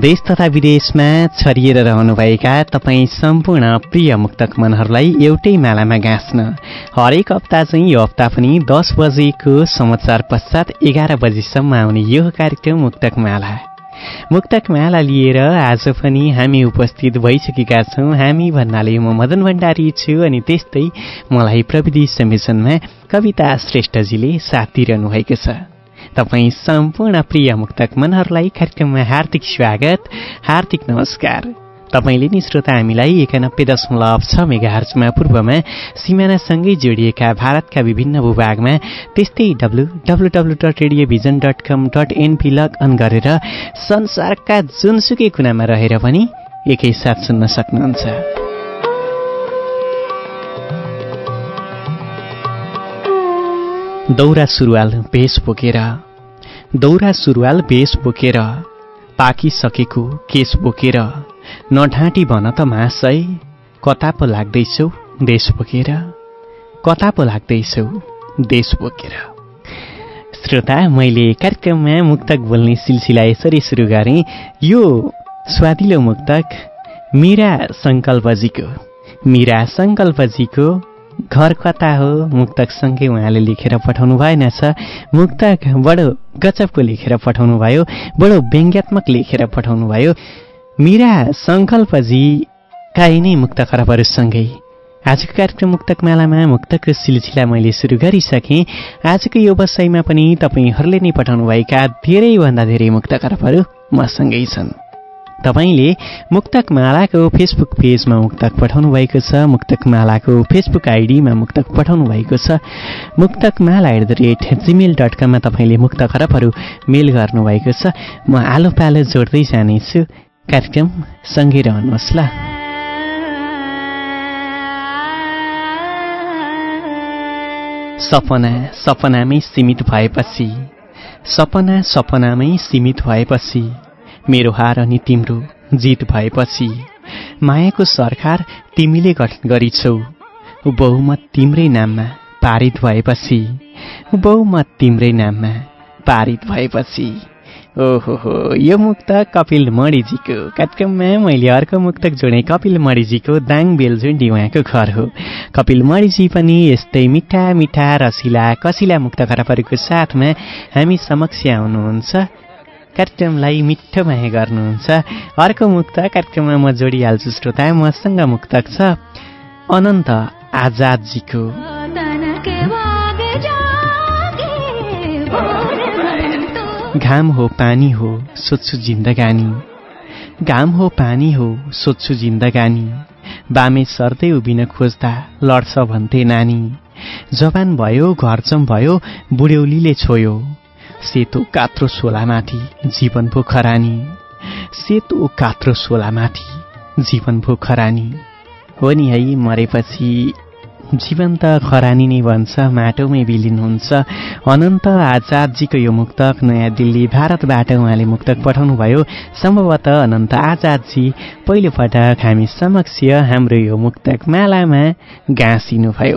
देश तथा विदेशमा छरिएर रहनुभएका तपाईँ सम्पूर्ण प्रिय मुक्तक मनहरूलाई एउटै मालामा गाँच्न। हरेक हप्ता चाहिँ यो हप्ता पनि दस बजेको समाचार पश्चात एघार बजीसम्म आउने यो कार्यक्रम मुक्तक माला मुक्तक माला लिएर आज पनि हामी उपस्थित भइसकेका छौँ। हामी भन्नाले म मदन भण्डारी छु अनि त्यस्तै मलाई प्रविधि संयोजनमा कविता श्रेष्ठजीले साथ दिइरहनु भएको छ। तपाईँ सम्पूर्ण प्रिय मुक्तक मनहरूलाई कार्यक्रममा हार्दिक स्वागत हार्दिक नमस्कार। तपाईँले नि श्रोता हामीलाई एकानब्बे दशमलव छ मेगाहर्चमा पूर्वमा सिमानासँगै जोडिएका भारतका विभिन्न भूभागमा त्यस्तै W W W dot radiovision dot com dot NP log on गरेर संसारका जुनसुकै कुनामा रहेर पनि एकैसाथ सुन्न सक्नुहुन्छ। दौरा सुरुवाल भेष बोकेर दौरा सुरुवाल भेष बोकेर पाकिसकेको केस बोकेर नढाँटी भन त महाशय कता पो लाग्दैछौ देश बोकेर कता पो लाग्दैछौ देश बोकेर। श्रोता मैले कार्यक्रममा मुक्तक बोल्ने सिलसिला यसरी सुरु गरेँ। यो स्वादिलो मुक्तक मीरा सङ्कल्पजीको मीरा सङ्कल्पजीको घर कता हो मुक्तकसँगै उहाँले लेखेर पठाउनु भएनछ मुक्तक बडो गजबको लेखेर पठाउनु भयो बडो व्यङ्ग्यात्मक लेखेर पठाउनु भयो। मीरा सङ्कल्पजीका यिनै मुक्त खराबहरूसँगै आजको कार्यक्रम मुक्तक मालामा मुक्तको सिलसिला मैले सुरु गरिसकेँ। आजको यो बसाइमा पनि तपाईँहरूले नै पठाउनुभएका धेरैभन्दा धेरै मुक्त खराबहरू मसँगै छन्। तपाईँले मुक्तक मालाको फेसबुक पेजमा मुक्तक पठाउनु भएको छ मुक्तक मालाको फेसबुक आइडीमा मुक्तक पठाउनु भएको छ मुक्तक माला at the rate Gmail dot कममा तपाईँले मुक्त खरबहरू मेल गर्नुभएको छ। म आलो पालो जोड्दै जानेछु। कार्यक्रम सँगै रहनुहोस् ल। सपना सपनामै सीमित भएपछि सपना सपनामै सीमित भएपछि मेरो हार अनि तिम्रो जित भएपछि मायाको सरकार तिमीले गठन गरिछौ। बहुमत तिम्रै नाममा पारित भएपछि बहुमत तिम्रै नाममा पारित भएपछि। ओहो हो यो मुक्तक कपिल मणिजीको कार्यक्रममा मैले अर्को मुक्तक जोडेँ। कपिल मणिजीको दाङ बेलजुन्डी उहाँको घर हो। कपिल मणिजी पनि यस्तै मिठा मिठा रसिला कसिला मुक्त खराबहरूको साथमा हामी समक्ष आउनुहुन्छ। कार्यक्रमलाई मिठो माया गर्नुहुन्छ। अर्को मुक्त कार्यक्रममा म जोडिहाल्छु श्रोता मसँग मुक्तक छ अनन्त आजादजीको। घाम हो पानी हो सोध्छु जिन्दगानी। घाम हो पानी हो सोध्छु जिन्दगानी। बामे सर्दै उभिन खोज्दा लड्छ भन्थे नानी। जवान भयो घरचम भयो बुढ्यौलीले छोयो। सेतो कात्रो सोलामाथि जीवन भो खरानी। सेतो कात्रो सोलामाथि जीवन भो खरानी। हो नि है मरेपछि जीवन त खरानी नै भन्छ माटोमै विलिनुहुन्छ अनन्त आजादजीको यो मुक्तक नयाँ दिल्ली भारतबाट उहाँले मुक्तक पठाउनुभयो। सम्भवतः अनन्त आजादजी पहिलोपटक हामी समक्ष हाम्रो यो मुक्तक मालामा गाँसिनुभयो।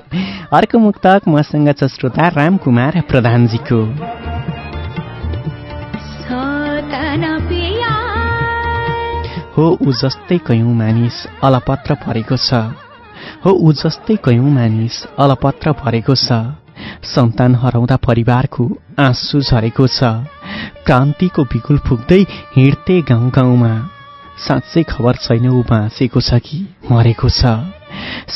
अर्को मुक्तक मसँग छ श्रोता रामकुमार प्रधानजीको। हो ऊ जस्तै कयौँ मानिस अलपत्र परेको छ। हो ऊ जस्तै कयौँ मानिस अलपत्र परेको छ। सन्तान हराउँदा परिवारको आँसु झरेको छ। क्रान्तिको बिगुल फुक्दै हिँड्थे गाउँ गाउँमा साँच्चै खबर छैन ऊ बाँचेको छ कि मरेको छ।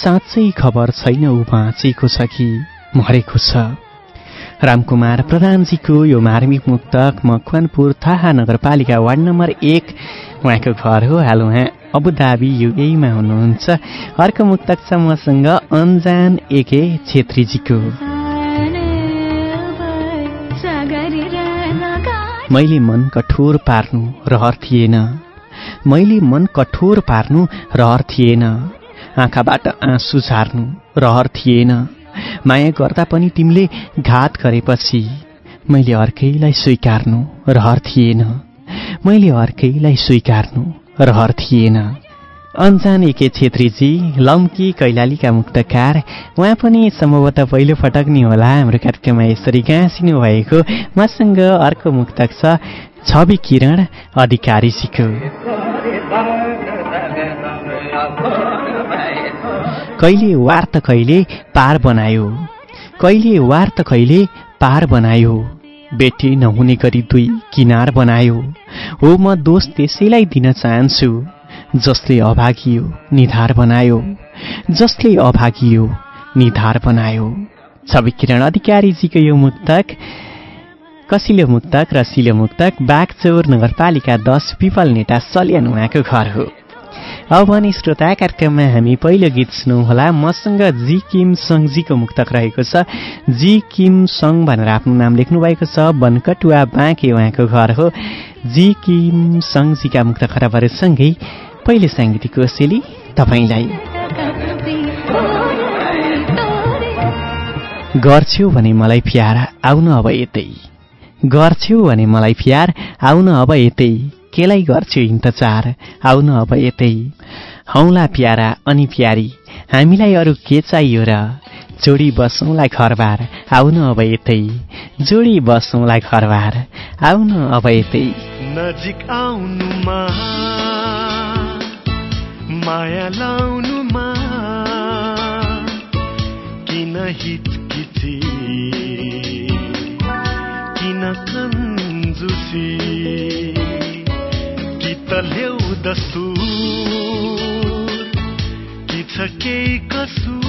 साँच्चै खबर छैन ऊ बाँचेको छ कि मरेको छ। रामकुमार प्रधानजीको यो मार्मिक मुक्तक मकवानपुर थाहा नगरपालिका वार्ड नम्बर एक। उहाँको घर हो हाल उहाँ अबुधाबी युएमा हुनुहुन्छ। अर्को मुक्तक छ मसँग अन्जान एके छेत्रीजीको। मैले मन कठोर पार्नु रहर थिएन। मैले मन कठोर पार्नु रहर थिएन। आँखाबाट आँसु झार्नु रहर थिएन। माया गर्दा पनि तिमीले घात गरेपछि मैले अर्कैलाई स्वीकार्नु रहर थिएन। मैले अर्कैलाई स्वीकार्नु रहर थिएन। अन्जान एके छेत्रीजी लम्की कैलालीका मुक्तकार उहाँ पनि सम्भवतः पहिलो पटक नि होला हाम्रो कार्यक्रममा यसरी गाँसिनु भएको। मसँग अर्को मुक्तक छवि किरण अधिकारीजीको। कहिले वार त कहिले पार बनायो? कहिले वार त कहिले पार बनायो? बेटी नहुने गरी दुई किनार बनायो। हो म दोष त्यसैलाई दिन चाहन्छु जसले अभागियो निधार बनायो। जसले अभागियो निधार बनायो। छवि किरण अधिकारीजीको यो मुक्तक कसिलो मुक्तक र सिलो मुक्तक बागचौर नगरपालिका दस पिपल नेता सल्यान उहाँको घर हो। अब भने श्रोता कार्यक्रममा हामी पहिलो गीत सुनौँ होला मसँग जी किम सङजीको मुक्तक रहेको छ। जी किम सङ भनेर आफ्नो नाम लेख्नु भएको छ। बनकटुवा बाँके उहाँको घर हो। जी किम सङजीका मुक्त खराबहरूसँगै पहिलो साङ्गीतिक कोसेली तपाईँलाई गर्छौ भने मलाई प्यार आउन अब यतै। गर्छौ भने मलाई प्यार आउन अब यतै। केलाई गर्छु इन्तजार? आउन अब यतै। हौला प्यारा अनि प्यारी हामीलाई अरू के चाहियो र? जोडी बसौँलाई घरबार आउन अब यतै। जोडी बसौँलाई घरबार आउन अब यतै। नजिक आउनुमा माया लाउनुमा किन हिचकिची किन कन्जुसी? कि त ल्याउँदछु कि छ केही कसुर।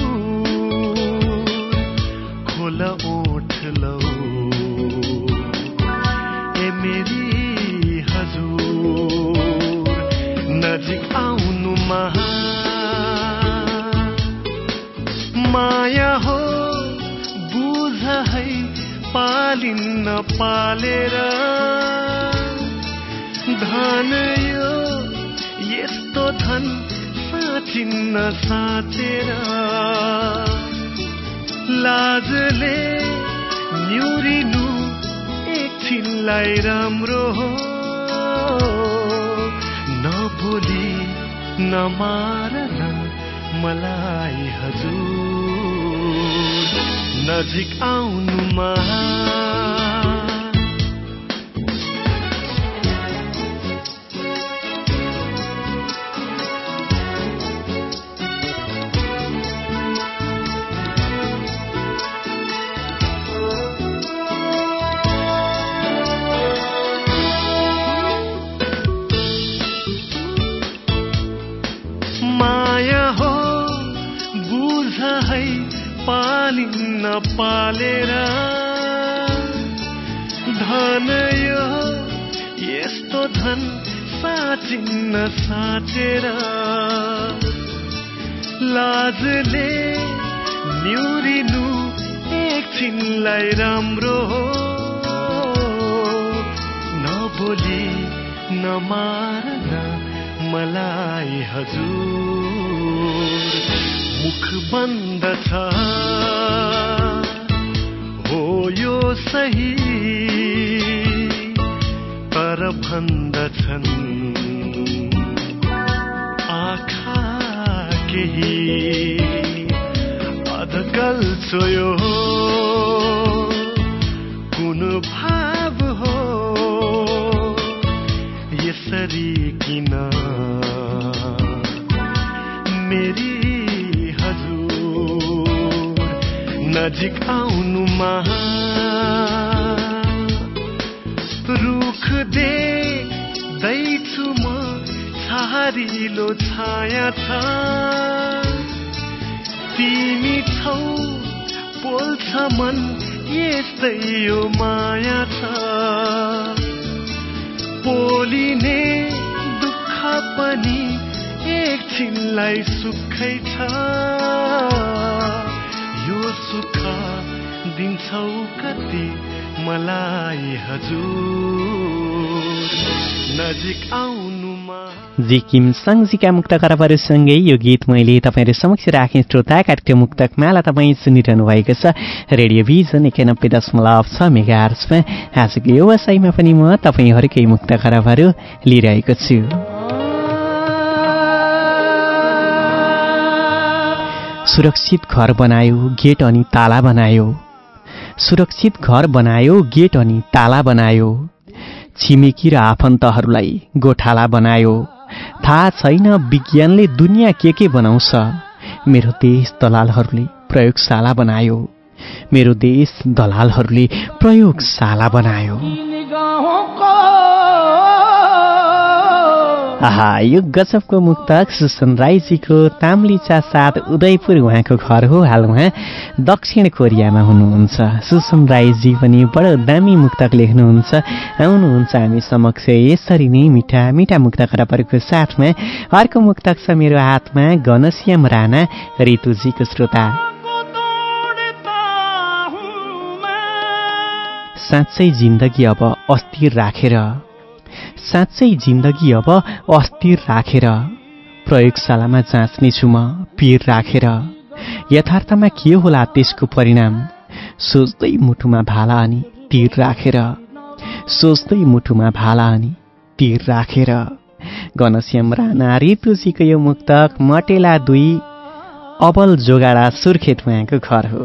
पालिन्न पालेर धन यो यस्तो धन साँचिन्न साँचेर लाजले न्युरिनु एकछिनलाई राम्रो हो। नबोली नमार्न मलाई हजुर। मुख बन्द छ। हो यो सही तर भन्दछन् आँखा केही अधकल चोयो नजिक आउनुमा। रुख देख्दैछु म छहारिलो छाया छ। तिमी छौ पोल्छ मन यस्तै यो माया छ। पोलिने दुःख पनि एकछिनलाई सुखै छ। सुख दिन्छौ कति मलाई हजुर। नजिक आउनुमा जी किम सङ्जीका मुक्त खराबहरूसँगै यो गीत मैले तपाईँहरू समक्ष राखेँ। श्रोता कार्यक्रम मुक्तक माला तपाईँ सुनिरहनु भएको छ। रेडियो भिजन एकानब्बे दशमलव छ मेगा आर्समा आजको व्यवसायमा पनि म तपाईँहरूकै मुक्त खराबहरू लिइरहेको छु। सुरक्षित घर बनायो गेट अनि ताला बनायो। सुरक्षित घर बनायो गेट अनि ताला बनायो। छिमेकी र आफन्तहरूलाई गोठाला बनायो। थाहा छैन विज्ञानले दुनियाँ के के बनाउँछ। मेरो देश दलालहरूले प्रयोगशाला बनायो। मेरो देश दलालहरूले प्रयोगशाला बनायो। आहा यो गजबको मुक्तक सुसन राईजीको ताम्लिचा साथ उदयपुर उहाँको घर हो। हाल उहाँ दक्षिण कोरियामा हुनुहुन्छ। सुसन राईजी पनि बडो दामी मुक्तक लेख्नुहुन्छ। आउनुहुन्छ हामी समक्ष। यसरी नै मिठा मिठा मुक्त खराबहरूको साथमा अर्को मुक्तक छ मेरो हातमा घनश्याम राणा ऋतुजीको श्रोता। साँच्चै जिन्दगी अब अस्थिर राखेर साँच्चै जिन्दगी अब अस्थिर राखेर प्रयोगशालामा जाँच्नेछु म पिर राखेर। यथार्थमा के होला त्यसको परिणाम? सोच्दै मुटुमा भाला अनि तिर राखेर। सोच्दै मुटुमा भाला अनि तिर राखेर। घनश्याम राणा ऋतुजीको यो मुक्तक मटेला दुई अबल जोगाडा सुर्खेत उहाँको घर हो।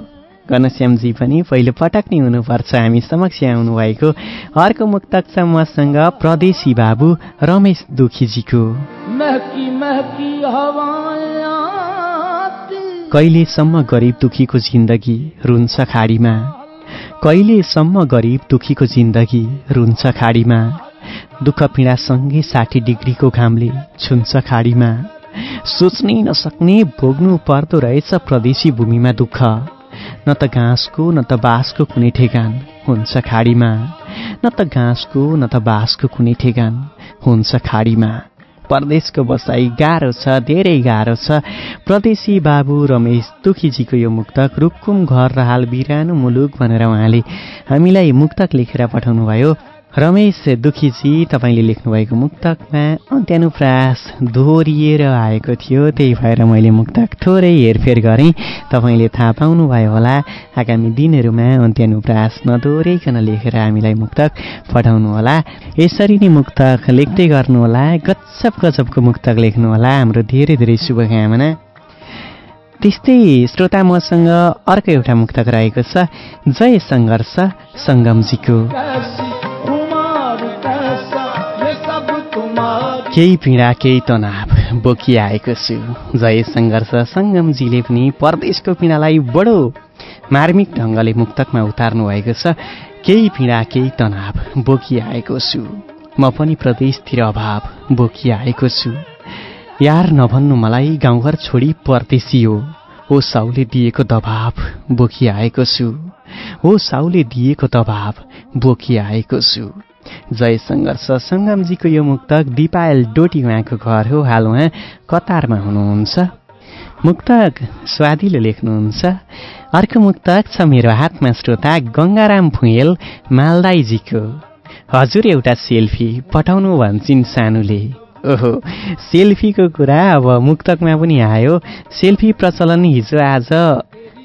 घनश्यामजी पनि पहिलो पटक नै हुनुपर्छ। हामी समक्ष आउनुभएको अर्को मुक्तक छ मसँग प्रदेशी बाबु रमेश दुखीजीको। कहिलेसम्म गरिब दुखीको जिन्दगी रुन्छ खाडीमा? कहिलेसम्म गरिब दुखीको जिन्दगी रुन्छ खाडीमा? दुःख पीडासँगै साठी डिग्रीको घामले छुन्छ खाडीमा? सोच्नै नसक्ने भोग्नु पर्दो रहेछ प्रदेशी भूमिमा दुःख। न त घाँसको न त बाँसको कुनै ठेगान हुन्छ खाडीमा। न त घाँसको न त बाँसको कुनै ठेगान हुन्छ खाडीमा। परदेशको बसाइ गाह्रो छ धेरै गाह्रो छ। प्रदेशी बाबु रमेश दुखीजीको यो मुक्तक रुकुम घर र हाल बिरानो मुलुक भनेर उहाँले हामीलाई मुक्तक लेखेर पठाउनु भयो रमेश दुखीजी तपाईँले लेख्नुभएको मुक्तकमा अन्त्यानुप्रास दोहोरिएर आएको थियो त्यही भएर मैले मुक्तक थोरै हेरफेर गरेँ। तपाईँले थाहा पाउनुभयो होला आगामी दिनहरूमा अन्त्यानुप्रास नदोहोऱ्याइकन लेखेर हामीलाई मुक्तक पठाउनुहोला यसरी नै मुक्तक लेख्दै गर्नुहोला गजब गजबको मुक्तक लेख्नुहोला हाम्रो धेरै धेरै शुभकामना। त्यस्तै श्रोता मसँग अर्को एउटा मुक्तक रहेको छ जय सङ्घर्ष सङ्गमजीको। केही पीडा केही तनाव बोकिआएको छु। जय सङ्घर्ष सङ्गमजीले पनि परदेशको पीडालाई बडो मार्मिक ढङ्गले मुक्तकमा उतार्नु भएको छ। केही पीडा केही तनाव बोकिआएको छु। म पनि प्रदेशतिर अभाव बोकिआएको छु। यार नभन्नु मलाई गाउँघर छोडी परदेशी हो। ओ साउले दिएको दबाव बोकिआएको छु। हो साउले दिएको दबाव बोकिआएको छु। जय सङ्घर्ष। सङ्गमजीको यो मुक्तक दिपायल डोटी उहाँको घर हो। हाल उहाँ कतारमा हुनुहुन्छ। मुक्तक स्वादिलो लेख्नुहुन्छ। अर्को मुक्तक छ मेरो हातमा श्रोता गङ्गाराम भुइँल मालदाईजीको। हजुर एउटा सेल्फी पठाउनु भन्छन् सानुले। ओहो सेल्फीको कुरा अब मुक्तकमा पनि आयो। सेल्फी प्रचलन हिजो आज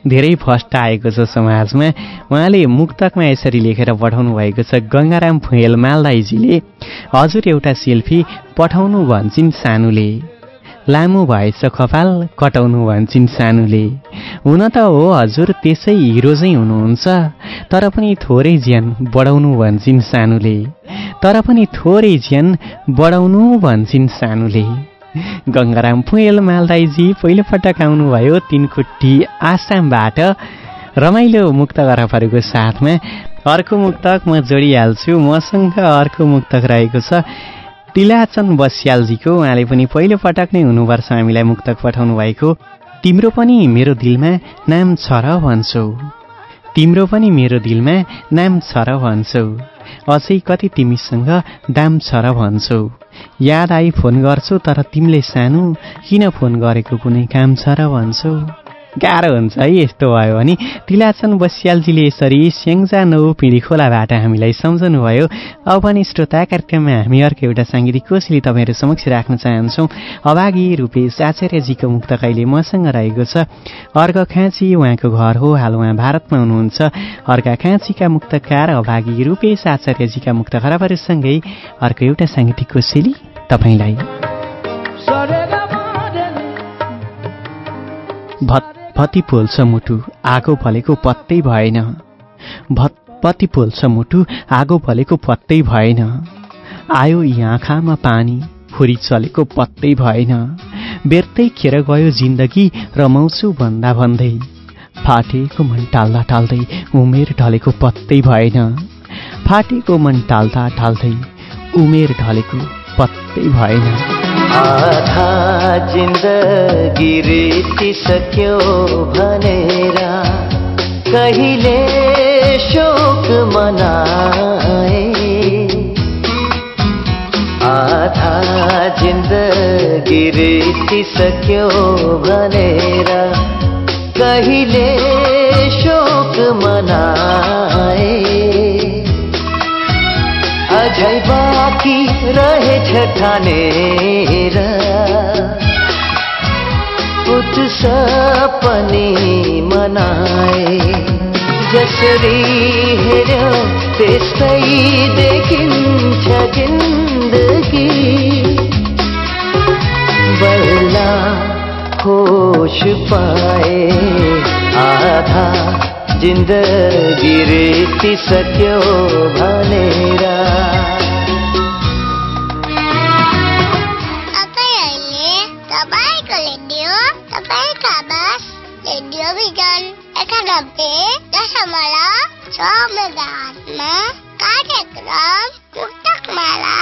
धेरै फस्ट आएको छ समाजमा। उहाँले मुक्तकमा यसरी लेखेर पठाउनु भएको छ गङ्गाराम फुएल मालदाईजीले हजुर एउटा सेल्फी पठाउनु भन्छन् सानुले। लामो भएछ कपाल कटाउनु भन्छन् सानुले। हुन त हो हजुर त्यसै हिरो चाहिँ हुनुहुन्छ तर पनि थोरै ज्यान बढाउनु भन्छन् सानुले। तर पनि थोरै ज्यान बढाउनु भन्छन् सानुले। गङ्गाराम फुएल मालदाईजी पहिलोपटक आउनुभयो तिनकुट्टी आसामबाट। रमाइलो मुक्त गराफहरूको साथमा अर्को मुक्तक म जोडिहाल्छु मसँग अर्को मुक्तक रहेको छ टिलाचन बस्यालजीको। उहाँले पनि पहिलो पटक नै हुनुपर्छ हामीलाई मुक्तक पठाउनु भएको। तिम्रो पनि मेरो दिलमा नाम छ र भन्छौ। तिम्रो पनि मेरो दिलमा नाम छ र भन्छौ। अझै कति तिमीसँग दाम छ र भन्छौ। याद आई फोन गर्छु तर तिमीले सानो किन फोन गरेको कुनै काम छ र भन्छौ। गाह्रो हुन्छ है यस्तो भयो भने तिलाचन बस्यालजीले यसरी स्याङ्जा नौ पिँढी खोलाबाट हामीलाई सम्झनुभयो। अब पनि श्रोता कार्यक्रममा हामी अर्को एउटा साङ्गीतिक कोसिली तपाईँहरू समक्ष राख्न चाहन्छौँ। अभागी रूपेश आचार्यजीको मुक्त कहिले मसँग रहेको छ? अर्घ खाँची उहाँको घर हो हाल उहाँ भारतमा हुनुहुन्छ। अर्का खाँचीका मुक्तकार अभागी रूपेश आचार्यजीका मुक्त खराबहरूसँगै अर्को एउटा साङ्गीतिक कोसेली तपाईँलाई। भत्पति पोल्छ मुटु आगो फलेको पत्तै भएन। भत्पति पोल्छ मुटु आगो फलेको पत्तै भएन। आयो आँखामा पानी फुरी चलेको पत्तै भएन। बेर्तै खेर गयो जिन्दगी रमाउँछु भन्दा भन्दै। फाटेको मन टाल्दा टाल्दै उमेर ढलेको पत्तै भएन। फाटेको मन टाल्दा टाल्दै उमेर ढलेको पत्तै भएन। आधा जिन्दगी रितिसक्यो भनेर कहिले शोक मनाए? आधा जिन्दगी रितिसक्यो भनेर कहिले रहेछ ठानेर पनि मनाए। जसरी हेऱ्यो त्यस्तै देखिन्छ जिन्दगी। बल्ला होस पाए आधा जिन्दगी रेतिसक्यो भनेर। मेगाहर्जमा कार्यक्रम मुक्तक माला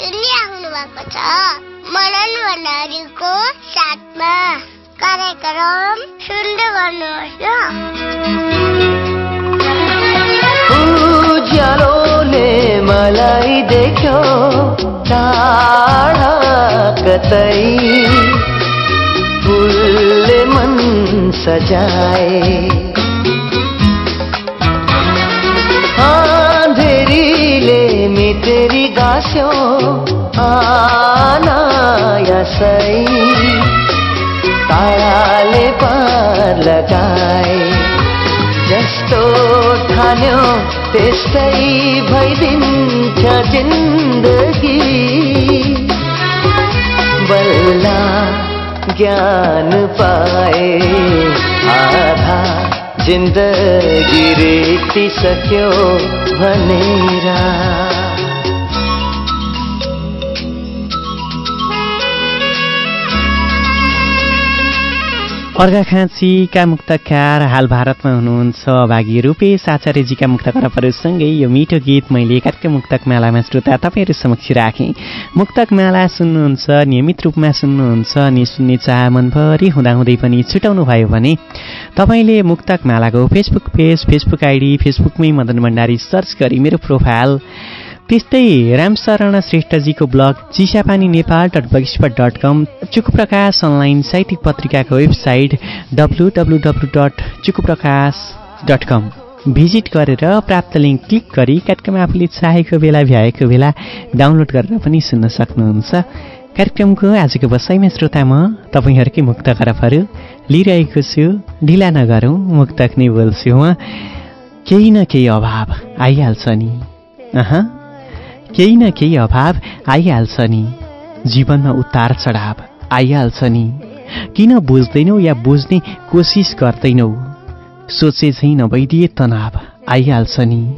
सुनिराख्नु भएको छ मनन भण्डारीको साथमा कार्यक्रम सुन्दै गर्नुहोस् मलाई देख्यो टाढा कतै फुलले मन सजाए मितेरी गाँस्यो आनायासै ताराले पार लगाए। जस्तो ठान्यो त्यस्तै भइदिन्छ जिन्दगी। बल्ला ज्ञान पाए। आधा जिन्दगी रेतिसक्यो भनेर। अर्घाखाँचीका मुक्तकार हाल भारतमा हुनुहुन्छ भागी रूपेश आचार्यजीका मुक्त खरबहरूसँगै यो मिठो गीत मैले कार्यक्रम मुक्तक मालामा श्रोता तपाईँहरू समक्ष राखेँ। मुक्तक माला सुन्नुहुन्छ नियमित रूपमा सुन्नुहुन्छ अनि सुन्ने चाह मनभरि हुँदाहुँदै पनि छुटाउनु भयो भने तपाईँले मुक्तक मालाको फेसबुक पेज फेसबुक आइडी फेसबुकमै मदन भण्डारी सर्च गरी मेरो प्रोफाइल त्यस्तै Ramsharan श्रेष्ठजीको blog Chisapani Nepal dot blog spot dot com Chukuprakash online साहित्यिक पत्रिकाको website W W W dot Chukuprakash dot com visit गरेर प्राप्त लिङ्क क्लिक गरी कार्यक्रम आफूले चाहेको बेला भ्याएको बेला डाउनलोड गरेर पनि सुन्न सक्नुहुन्छ। कार्यक्रमको आजको बसाइमा श्रोता म तपाईँहरूकै मुक्त खराबहरू लिइरहेको छु ढिला नगरौँ मुक्तक नै बोल्छु केही न केही अभाव आइहाल्छ नि। अह। केही न केही अभाव आइहाल्छ नि। जीवनमा उतार चढाव आइहाल्छ नि। किन बुझ्दैनौ या बुझ्ने कोसिस गर्दैनौ? सोचे झैँ नभइदिए तनाव आइहाल्छ नि।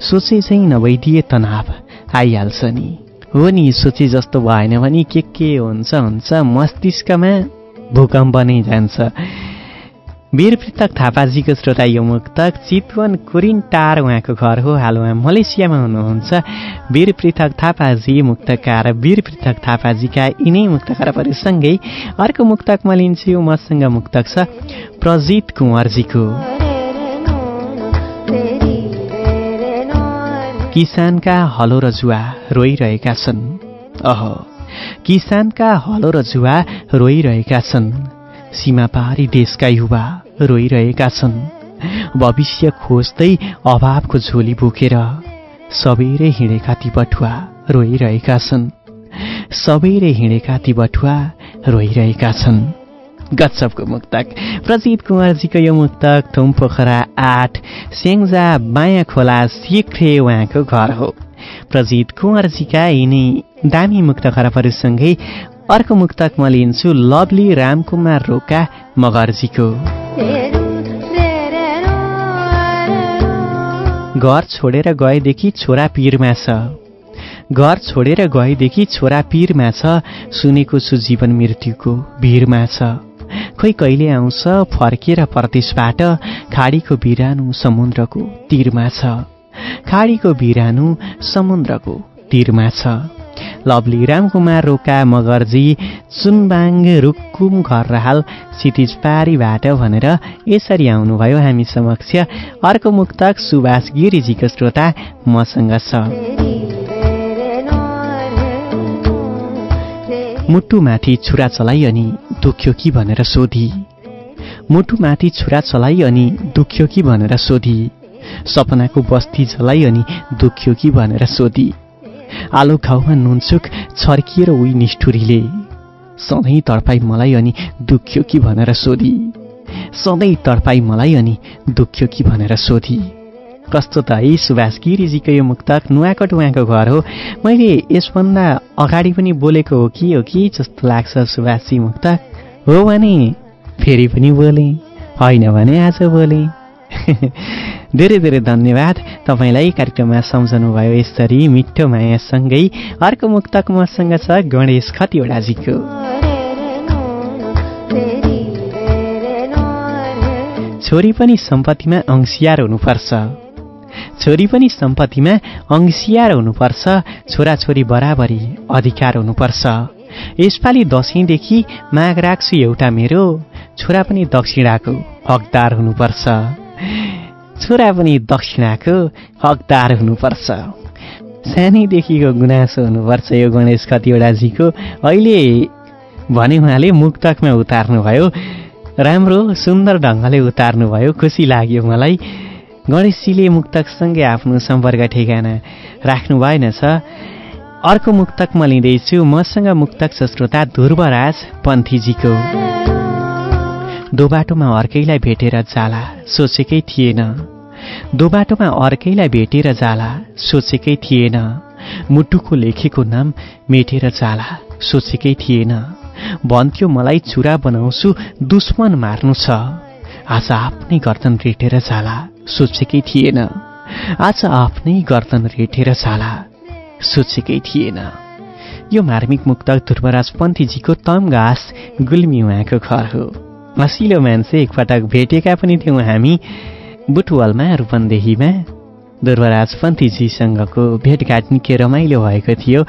सोचे झैँ नभइदिए तनाव आइहाल्छ नि। हो नि सोचे जस्तो भएन भने के के हुन्छ हुन्छ मस्तिष्कमा भूकम्प नै जान्छ। वीर पृथक थापाजीको श्रोता यो मुक्तक चितवन कुरिन्टार उहाँको घर हो। हाल उहाँ मलेसियामा हुनुहुन्छ। वीर पृथक थापाजी मुक्तकार। वीर पृथक थापाजीका यिनै मुक्तकारहरूसँगै अर्को मुक्तक म लिन्छु। मसँग मुक्तक छ प्रजित कुँवरजीको। किसानका हलो र जुवा रोइरहेका छन्। अह। किसानका हलो र जुवा रोइरहेका छन्। सीमा पारी देशका युवा रोइरहेका छन्। भविष्य खोज्दै अभावको झोली बोकेर सबैरै हिँडेका ती बटुवा रोइरहेका छन्। सबैले हिँडेका ती बटुवा रोइरहेका छन्। गच्छपको मुक्तक प्रजित कुमारजीको यो मुक्तक थुम पोखरा आठ स्याङ्जा बायाँ खोला सिक्रे उहाँको घर हो। प्रजित कुँवरजीका यिनी दामी मुक्त खराबहरूसँगै अर्को मुक्तक म लिन्छु लभली रामकुमार रोका मगर्जीको। घर छोडेर गएदेखि छोरा पिरमा छ। घर छोडेर गएदेखि छोरा पिरमा छ सुनेको छु जीवन मृत्युको भिरमा छ। खोइ कहिले आउँछ फर्केर परदेशबाट खाडीको बिरानु समुद्रको तिरमा छ। खाडीको बिरानु समुद्रको तिरमा छ। लभली रामकुमार रोका मगर्जी चुनबाङ रुकुम घर हाल क्षितिज पारीबाट भनेर यसरी आउनुभयो हामी समक्ष। अर्को मुक्तक सुभाष गिरिजीको श्रोता मसँग छ। मुटुमाथि छुरा चलाइ अनि दुख्यो कि भनेर सोधी। मुटुमाथि छुरा चलाइ अनि दुख्यो कि भनेर सोधी। सपनाको बस्ती जलाइ अनि दुख्यो कि भनेर सोधी। आलो घाउमा नुनचुक छर्किएर उही निष्ठुरीले सधैँ तडपाई मलाई अनि दुख्यो कि भनेर सोधी। सधैँ तडपाई मलाई अनि दुख्यो कि भनेर सोधी। कस्तो त है सुभाष गिरिजीको यो मुक्तक नुवाकोट उहाँको घर हो। मैले यसभन्दा अगाडि पनि बोलेको हो कि हो कि जस्तो लाग्छ सुभाषजी मुक्तक। हो भने फेरि पनि बोले। होइन भने आज बोले धेरै धेरै धन्यवाद। तपाईँलाई कार्यक्रममा सम्झनुभयो यसरी मिठो मायासँगै। अर्को मुक्तक मसँग छ गणेश खतिवडाजीको। छोरी पनि सम्पत्तिमा अंशियार हुनुपर्छ। छोरी पनि सम्पत्तिमा अंशियार हुनुपर्छ। छोराछोरी बराबरी अधिकार हुनुपर्छ। यसपालि दसैँदेखि माग राख्छु एउटा मेरो। छोरा पनि दक्षिणाको हकदार हुनुपर्छ। छोरा पनि दक्षिणाको हकदार हुनुपर्छ। सानैदेखिको गुनासो हुनुपर्छ यो गणेश कतिवटाजीको अहिले भने उहाँले मुक्तकमा उतार्नुभयो। राम्रो सुन्दर ढङ्गले उतार्नुभयो। खुसी लाग्यो मलाई। गणेशजीले मुक्तकसँगै आफ्नो सम्पर्क ठेगाना राख्नु भएन छ। अर्को मुक्तक म लिँदैछु। मसँग मुक्तक छ श्रोता ध्रुवराज पन्थीजीको। दो बाटोमा अर्कैलाई भेटेर जाला सोचेकै थिएन। दो बाटोमा अर्कैलाई भेटेर जाला सोचेकै थिएन। मुटुको लेखेको नाम मेटेर जाला सोचेकै थिएन। भन्थ्यो मलाई चुरा बनाउँछु दुश्मन मार्नु छ। आज आफ्नै गर्दन रेटेर जाला सोचेकै थिएन। आज आफ्नै गर्दन रेटेर जाला सोचेकै थिएन। यो मार्मिक मुक्तक ध्रुवराज पन्थीजीको तम घाँस गुल्मी उहाँको घर हो। मसिलो मान्छे एकपटक भेटेका पनि थियौँ हामी। बुटवलमा रूपन्देहीमा ध्रुवराज पन्थीजीसँगको भेटघाट निकै रमाइलो भएको थियो।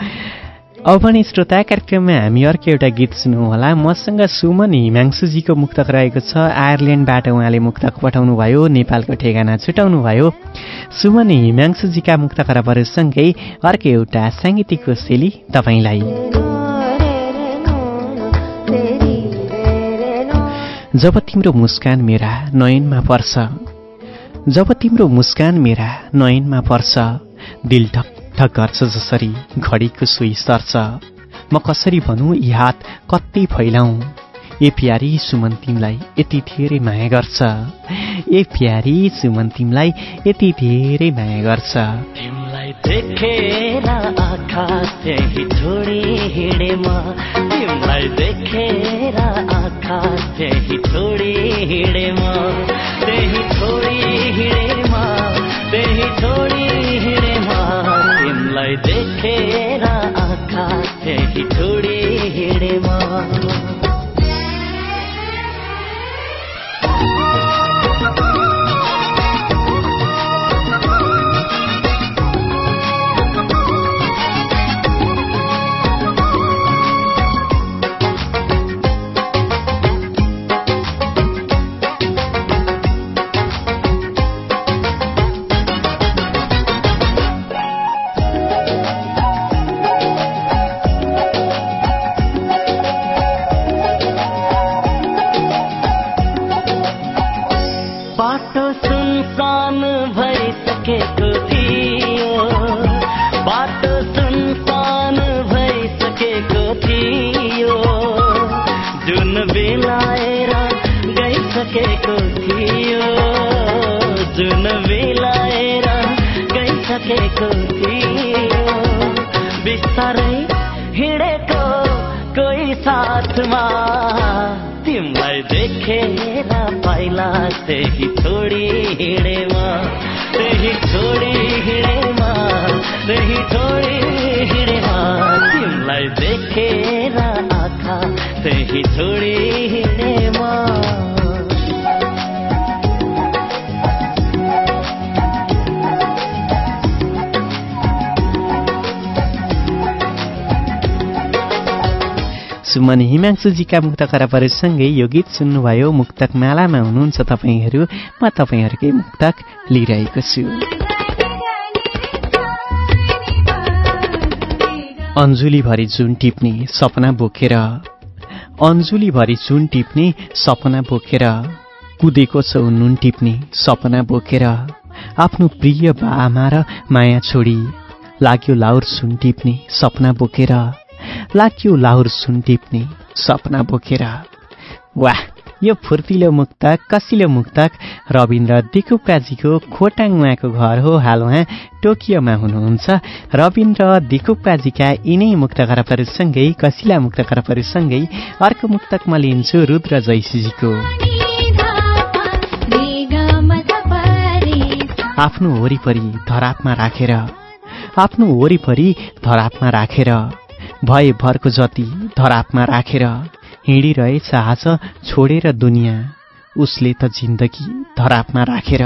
अब पनि श्रोता कार्यक्रममा हामी अर्को एउटा गीत सुनौँ होला मसँग सुमन हिमांशुजीको मुक्तक रहेको छ। आयरल्यान्डबाट उहाँले मुक्तक पठाउनु भयो नेपालको ठेगाना छुटाउनु भयो सुमन हिमांशुजीका मुक्त खराबहरूसँगै अर्को एउटा साङ्गीतिक शैली तपाईँलाई। जब तिम्रो मुस्कान मेरा नयनमा पर्छ जब तिम्रो मुस्कान मेरा नयनमा पर्छ दिल ढक ढक गर्छ जसरी घडीको सुई सर्छ। म कसरी भनौँ यी हात कति फैलाउँ। ए प्यारी सुमन तिमीलाई यति धेरै माया गर्छ। ए प्यारी सुमन तिमीलाई यति धेरै माया गर्छ। तिमीलाई देखेर आँखा त्यही छोडी हिँडेमा तिमीलाई देखेर आँखा त्यही छोडी हिँडेमा त्यही छोडी हिँडेमा त्यही छोडी हिँडेमा तिमीलाई देखेर आँखा त्यही छोडी हिँडेमा बाटो सुनसान भइसकेको थियो बाटो सुनसान भइसकेको थियो जुन बेलाएर गइसकेको थियो जुन बेलाएर गइसकेको थियो बिस्तारै हिँडेको कोही साथमा तिमीलाई देखे पाइला त्यही छोडी हिँडेमा त्यही छोडी हिँडेमा त्यही छोडी हिँडेमा तिमीलाई देखेर आँखा त्यही छोडी सुमन हिमांशुजीका मुक्त खराबहरूसँगै यो गीत सुन्नुभयो। मुक्तक मालामा हुनुहुन्छ तपाईँहरू। म तपाईँहरूकै मुक्तक लिइरहेको छु। अञ्जुलीभरि जुन टिप्ने सपना बोकेर अञ्जुलीभरि जुन टिप्ने सपना बोकेर कुदेको छौ नुन टिप्ने सपना बोकेर आफ्नो प्रिय बाआमा र माया छोडी लाग्यो लाउर सुन टिप्ने सपना बोकेर लाग्यो लाहुर सुन टिप्ने सपना बोकेर। वाह यो फुर्तिलो मुक्तक कसिलो मुक्तक रविन्द्र दिकुप्काजीको खोटाङ उहाँको घर हो हाल उहाँ टोकियोमा हुनुहुन्छ। रविन्द्र दिकुप्काजीका यिनै मुक्त खरबहरूसँगै कसिला मुक्त खरबहरूसँगै अर्को मुक्तक म लिन्छु रुद्र जैसीजीको आफ्नो वरिपरि धरापमा राखेर आफ्नो वरिपरि धरापमा राखेर। भए भरको जति धरापमा राखेर हिँडिरहेछ आज छोडेर दुनियाँ उसले त जिन्दगी धरापमा राखेर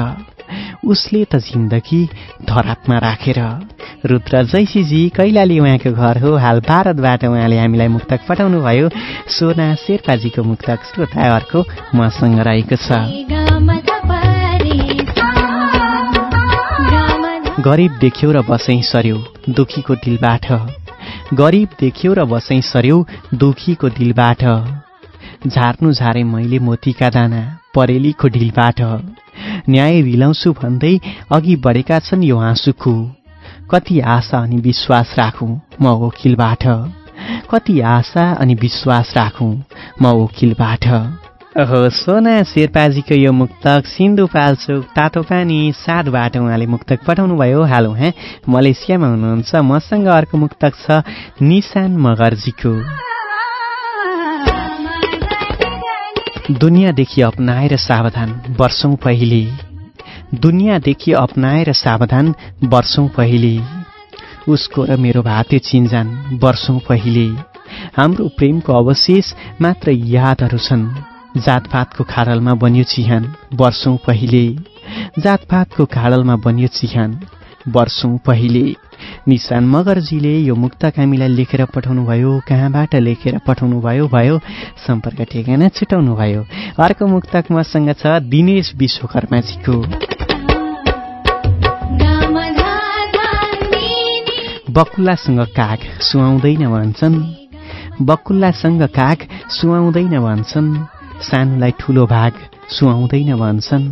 उसले त जिन्दगी धरापमा राखेर। रुद्र जैसीजी कैलाली उहाँको घर हो हाल भारतबाट उहाँले हामीलाई मुक्तक पठाउनु भयो सोना शेर्पाजीको मुक्तक श्रोता अर्को मसँग रहेको छ। गरिब देख्यो र बसै सर्यो दुखीको दिलबाट। गरिब देख्यो र बसै सर्यो दुखीको दिलबाट। झार्नु झारे मैले मोतीका दाना परेलीको ढिलबाट। न्याय दिलाउँछु भन्दै अघि बढेका छन् यो आँसुको। कति आशा अनि विश्वास राखौँ म वकिलबाट। कति आशा अनि विश्वास राखौँ म वकिलबाट। ओहो सोना शेर्पाजीको यो मुक्तक सिन्धुपाल्चोक तातो पानी साधबाट उहाँले मुक्तक पठाउनु भयो हाल उहाँ मलेसियामा हुनुहुन्छ। मसँग अर्को मुक्तक छ निशान मगर्जीको। दुनियाँदेखि अपनाएर सावधान वर्षौँ पहिले। दुनियाँदेखि अपनाएर सावधान वर्षौँ पहिले। उसको र मेरो भाते चिन्जान वर्षौँ पहिले। हाम्रो प्रेमको अवशेष मात्र यादहरू छन्। जातपातको खाडलमा बन्यो चिहान वर्षौँ पहिले। जातपातको खाडलमा बन्यो चिहान वर्षौँ पहिले। निशान मगरजीले यो मुक्तक हामीलाई लेखेर पठाउनु भयो कहाँबाट लेखेर पठाउनु भयो? सम्पर्क ठेगाना छुटाउनु भयो अर्को मुक्तक मसँग छ दिनेश विश्वकर्माजीको। बकुल्लासँग काग सुहाउँदैन भन्छन्। बकुल्लासँग काग सुहाउँदैन भन्छन्। सानोलाई ठुलो भाग सुहाउँदैन भन्छन्।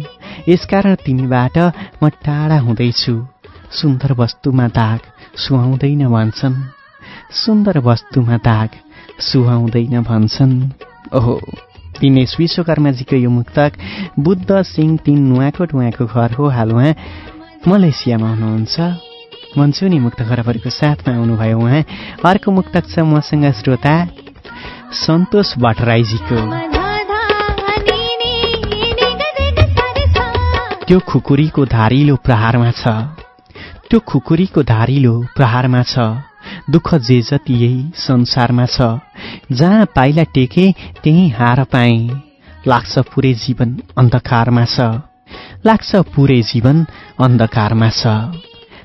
यसकारण तिमीबाट म टाढा हुँदैछु। सुन्दर वस्तुमा दाग सुहाउँदैन भन्छन्। सुन्दर वस्तुमा दाग सुहाउँदैन भन्छन्। ओहो दिनेश विश्वकर्माजीको यो मुक्तक बुद्ध सिंह तिन नुवाकोट उहाँको घर हो हाल उहाँ मलेसियामा हुनुहुन्छ। भन्छु नि मुक्त खरबहरूको साथमा आउनुभयो उहाँ। अर्को मुक्तक छ मसँग श्रोता सन्तोष भट्टराईजीको। त्यो खुकुरीको धारिलो प्रहारमा छ। त्यो खुकुरीको धारिलो प्रहारमा छ। दुःख जे जति यही संसारमा छ। जहाँ पाइला टेके त्यही हार पाए। लाग्छ पुरै जीवन अन्धकारमा छ। लाग्छ पुरै जीवन अन्धकारमा छ।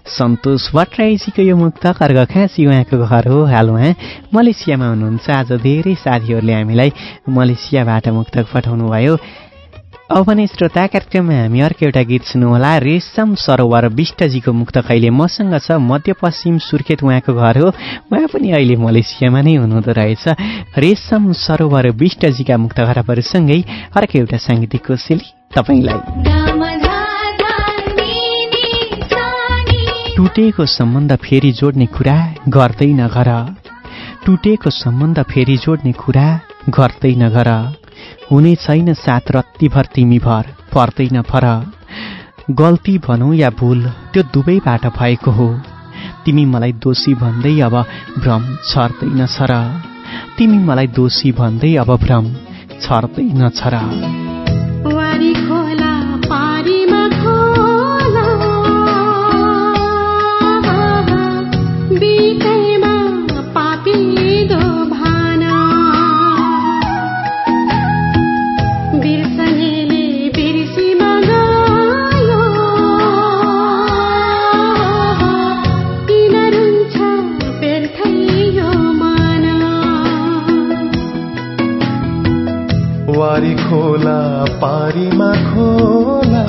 सन्तोष भट्टराईजीको यो मुक्त कर्ग खाँसी उहाँको घर हो हाल उहाँ। मलेसियामा हुनुहुन्छ। आज धेरै साथीहरूले हामीलाई मलेसियाबाट मुक्तक पठाउनु भयो अब भने श्रोता कार्यक्रममा हामी अर्को एउटा गीत सुन्नुहोला। रेशम सरोवर विष्टजीको मुक्त कहिले मसँग छ मध्यपश्चिम सुर्खेत उहाँको घर हो। उहाँ पनि अहिले मलेसियामा नै हुनुहुँदो रहेछ। रेशम सरोवर विष्टजीका मुक्त घरहरूसँगै अर्को एउटा साङ्गीतिक कोसेली तपाईँलाई। टुटेको सम्बन्ध फेरि जोड्ने कुरा गर्दै नगर टुटेको सम्बन्ध फेरि जोड्ने कुरा गर्दै नगर हुने छैन साथ रत्तिभर तिमी भर पर्दैन फर। गल्ती भनौँ या भुल त्यो दुवैबाट भएको हो। तिमी मलाई दोषी भन्दै अब भ्रम छर्दैन छ र तिमी मलाई दोषी भन्दै अब भ्रम छर्दैन छ र पारीमा खोला।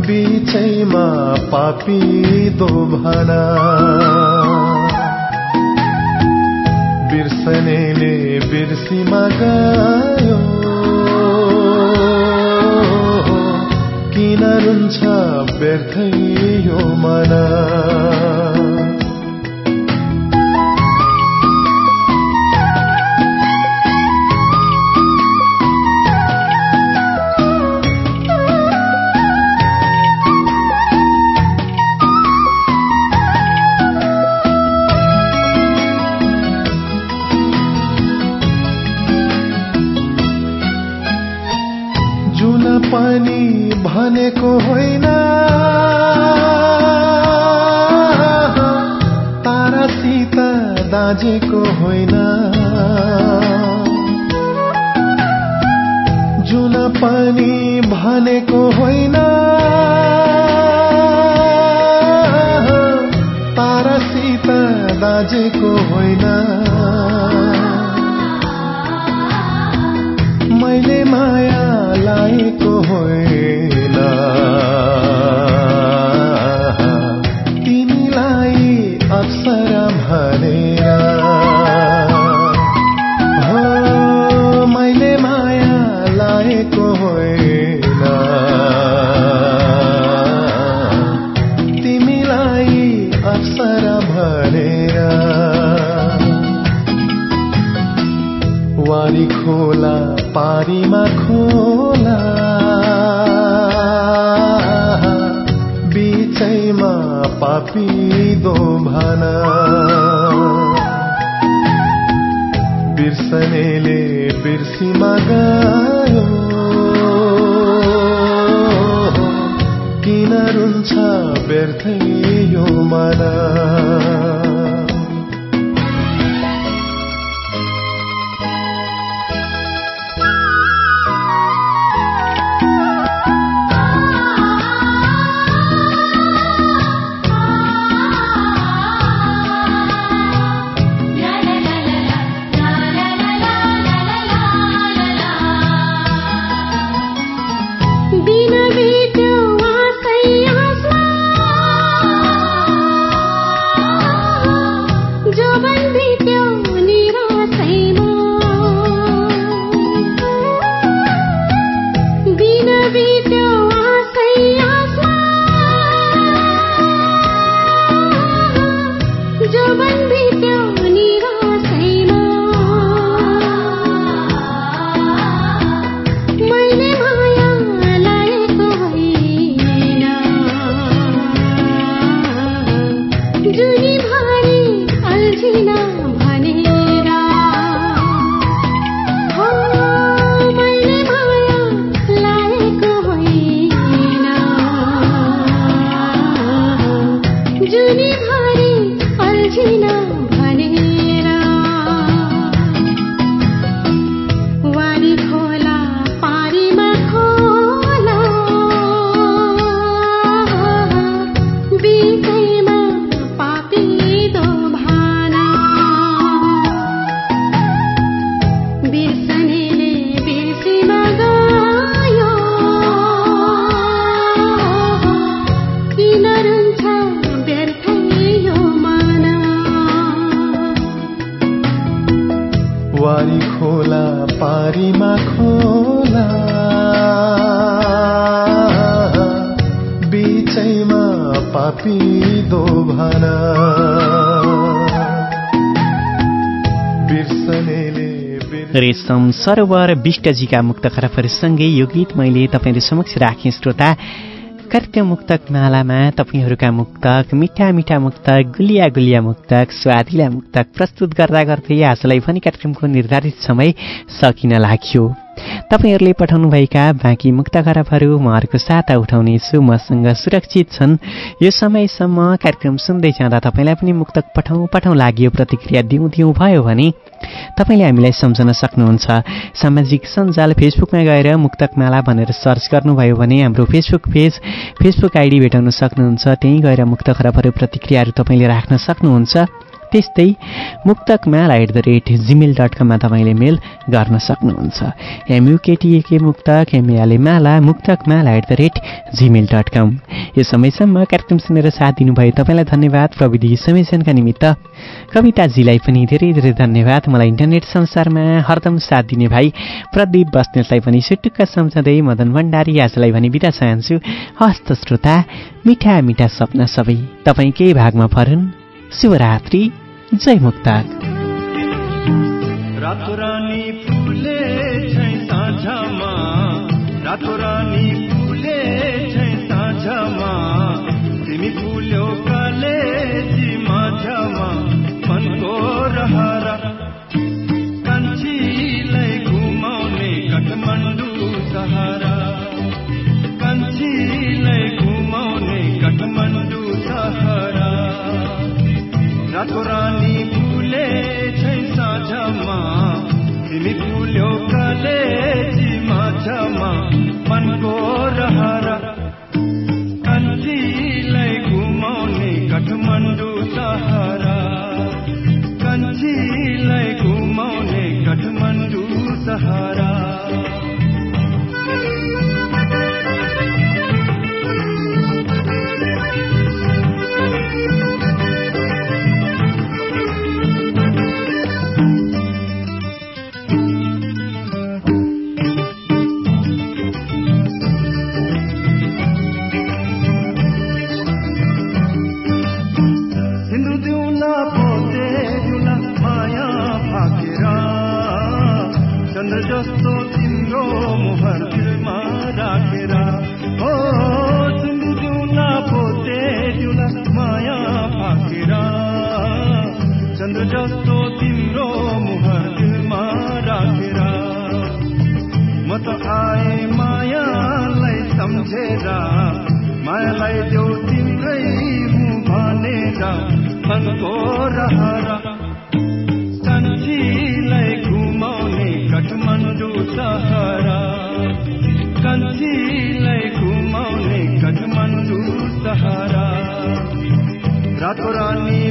बिचैमा पापी दोभना। बिर्सनेले बिर्सीमा गयो। किन रुन्छ व्यर्थै यो मना। पारीमा खोला। बिचैमा पापी दोभाना। बिर्सनेले बिर्सीमा गयो। किन रुन्छ व्यर्थै यो मना? रेशम सरोवर विष्टजीका मुक्त खराबहरूसँगै यो गीत मैले तपाईँहरू समक्ष राखेँ श्रोता। कार्यक्रम मुक्तक मालामा तपाईँहरूका मुक्तक मिठा मिठा मुक्तक गुलिया गुलिया मुक्तक स्वादिला मुक्तक प्रस्तुत गर्दा गर्दै आजलाई पनि कार्यक्रमको निर्धारित समय सकिन लाग्यो। तपाईँहरूले पठाउनुभएका बाँकी मुक्त खराबहरू म अर्को साता उठाउनेछु मसँग सुरक्षित छन्। यो समयसम्म कार्यक्रम सुन्दै जाँदा तपाईँलाई पनि मुक्तक पठाउँ पठाउँ लाग्यो प्रतिक्रिया दिउँ दिउँ भयो भने तपाईँले हामीलाई सम्झन सक्नुहुन्छ। सामाजिक सञ्जाल फेसबुकमा गएर मुक्तकमाला भनेर सर्च गर्नुभयो भने हाम्रो फेसबुक पेज फेसबुक आइडी भेटाउन सक्नुहुन्छ। त्यहीँ गएर मुक्त खराबहरू प्रतिक्रियाहरू तपाईँले राख्न सक्नुहुन्छ। त्यस्तै Muktakmal at the rate Gmail dot कममा तपाईँले मेल गर्न सक्नुहुन्छ। M U K T A K Muktak M L A Mala Muktakmal at the rate Gmail dot com यो समयसम्म कार्यक्रम सुनेर साथ दिनुभयो तपाईँलाई धन्यवाद। प्रविधि संयोजनका निमित्त कविताजीलाई पनि धेरै धेरै धन्यवाद। मलाई इन्टरनेट संसारमा हरदम साथ दिने भाइ प्रदीप बस्नेतलाई पनि सुटुक्क सम्झँदै मदन भण्डारी आजलाई भने बिदा चाहन्छु। हस्त श्रोता मिठा मिठा सपना सबै तपाईँकै भागमा फरुन् शिवरात्रि जय मुक्ताक रातो रानी फुले छै साँझमा रातो रानी फुले छै साँझमा तिमी फुल्यो जस्तो तिम्रो मुहर दिलमा राखेर। म त आए मायालाई सम्झेर। मायालाई देऊ तिम्रै मुख भनेर। मनको रहरा। कन्छीलाई घुमाउने काठमाडौँ सहरा। कन्छीलाई घुमाउने काठमाडौँ सहरा। रातो रानी